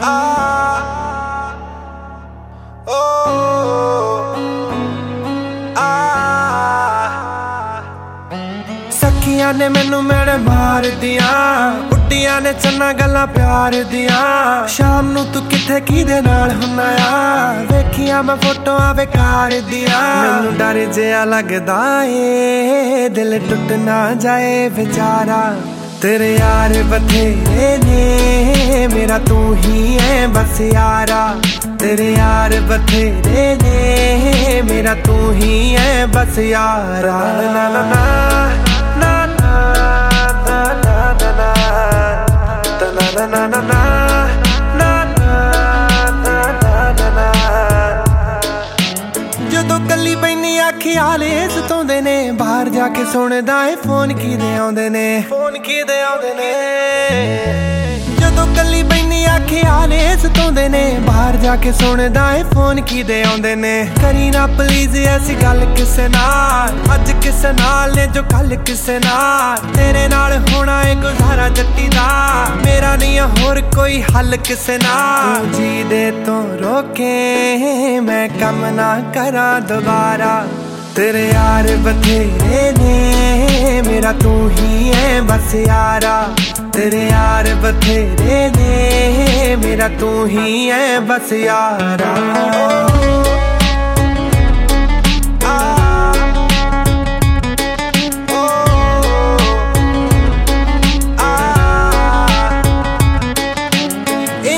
Ah, oh, ah. ਸਖੀਆਂ ਨੇ ਮੈਨੂੰ ਮੇੜ ਮਾਰਦੀਆਂ ਉੱਡੀਆਂ ਨੇ ਚੰਨਾ ਗੱਲਾਂ ਪਿਆਰ ਦੀਆਂ। ਸ਼ਾਮ ਨੂੰ ਤੂੰ ਕਿੱਥੇ ਕਿਹਦੇ ਨਾਲ ਹੁੰਨਾ ਆ? ਵੇਖੀਆਂ ਮੈਂ ਫੋਟੋਆਂ ਬੇਕਾਰ ਦੀਆਂ। ਮੈਨੂੰ ਡਰ ਜਿਆ ਲੱਗਦਾ ਏ, ਦਿਲ ਟੁੱਟ ਨਾ ਜਾਏ ਵਿਚਾਰਾ। ਤੇਰੇ ਯਾਰ ਬਥੇਰੇ ਨੇ ਮੇਰਾ ਤੂੰ ਹੀ ਐ ਬਸ ਯਾਰਾ ਤੇਰੇ ਯਾਰ ਬਥੇਰੇ ਨੇ ਮੇਰਾ ਤੂੰ ਹੀ ਐ ਬਸ ਯਾਰਾ ਨਾ ਨਾ ਨਾ ਜਦੋਂ ਕੱਲੀ ਪੈਣੀ ਆਖੀ ਆਲੇ ਸਤਾਉਂਦੇ ਨੇ ਜਾ ਕੇ ਸੁਣਦਾ ਏ ਫੋਨ ਕੀਦੇ ਆਉਂਦੇ ਨੇ? ਫੋਨ ਕੀਦੇ ਆਉਂਦੇ ਨੇ? ਜਦੋਂ ਕੱਲੀ ਬੈਨੀ ਆ ਖਿਆਲੇ ਸਤਾਉਂਦੇ ਨੇ ਬਾਹਰ ਜਾ ਕੇ ਸੁਣਦਾ ਏ ਫੋਨ ਕੀਦੇ ਆਉਂਦੇ ਨੇ? ਕਰੀ ਨਾ ਪਲੀਜ਼ ਐਸੀ ਗੱਲ ਕਿਸੇ ਨਾਲ ਅੱਜ ਕਿਸੇ ਨਾਲ ਨੇ ਜੋ ਕੱਲ ਕਿਸੇ ਨਾਲ। ਤੇਰੇ ਨਾਲ ਹੋਣਾ ਏ ਗੁਜ਼ਾਰਾ ਜੱਟੀ ਦਾ ਮੇਰਾ ਨਹੀਂ ਹੋਰ ਕੋਈ ਹੱਲ ਕਿਸੇ ਨਾਲ। ਜੀ ਦੇ ਤੋਂ ਰੋਕੇ ਮੈਂ ਕੰਮ ਨਾ ਕਰਾਂ ਦੁਬਾਰਾ। ਤੇਰੇ ਯਾਰ ਬਥੇਰੇ ਨੇ, ਮੇਰਾ ਤੂੰ ਹੀ ਐ ਬਸ ਯਾਰਾ। ਤੇਰੇ ਯਾਰ ਬਥੇਰੇ ਨੇ, ਮੇਰਾ ਤੂੰ ਹੀ ਐ ਬਸ ਯਾਰਾ।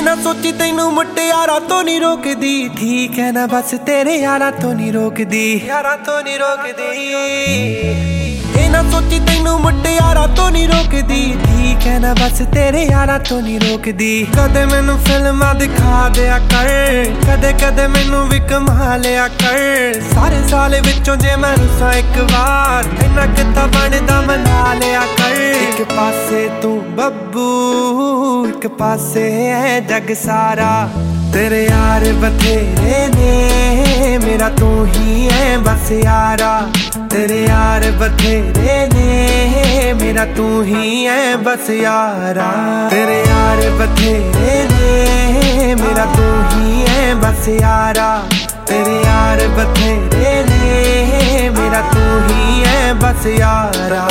ਨਾ ਸੋਚੀ ਤੈਨੂੰ ਮੁਟਿਆਰਾ ਤੋਂ ਨਹੀਂ ਰੋਕਦੀ। ਠੀਕ ਹੈ ਨਾ ਬਸ ਤੇਰੇ ਯਾਰਾਂ ਤੋਂ ਨਹੀਂ ਰੋਕਦੀ। ਯਾਰਾਂ ਤੋਂ ਨਹੀਂ ਰੋਕਦੀ। ਇਹ ਨਾ ਸੋਚੀ ਤੈਨੂੰ ਮੁਟਿਆਰਾ ਤੋਂ ਨਹੀਂ ਰੋਕਦੀ। ਠੀਕ ਬਸ ਤੇਰੇ ਯਾਰਾਂ ਤੋਂ ਨਹੀਂ ਰੋਕਦੀ। ਕਦੇ ਮੈਨੂੰ ਫਿਲਮਾਂ ਦਿਖਾ ਦਿਆ ਕਰ, ਕਦੇ ਕਦੇ ਮੈਨੂੰ ਵੀ ਕਮਾ ਲਿਆ ਕਰ। ਸਾਰੇ ਸਾਲ ਵਿੱਚੋਂ ਜੇ ਮੈਂ ਰੁੱਸਾਂ ਇੱਕ ਵਾਰ, ਇੰਨਾ ਕਿਤਾ ਬਣਦਾ ਮਨਾ ਲਿਆ ਕਰ। ਇੱਕ ਪਾਸੇ ਤੂੰ ਬੱਬੂ, ਇੱਕ ਪਾਸੇ ਹੈ ਜਗ ਸਾਰਾ। ਤੇਰੇ ਯਾਰ ਬਥੇਰੇ ਨੇ, ਮੇਰਾ ਤੂੰ ਹੀ ਹੈ ਬਸ ਯਾਰਾ। ਤੇਰੇ ਯਾਰ ਬਥੇਰੇ ਨੇ मेरा तू ही है, बस यारा। तेरे यार बथेरे ने, मेरा तू ही है, बस यारा। तेरे यार बथेरे ने, मेरा तू ही है, बस यारा।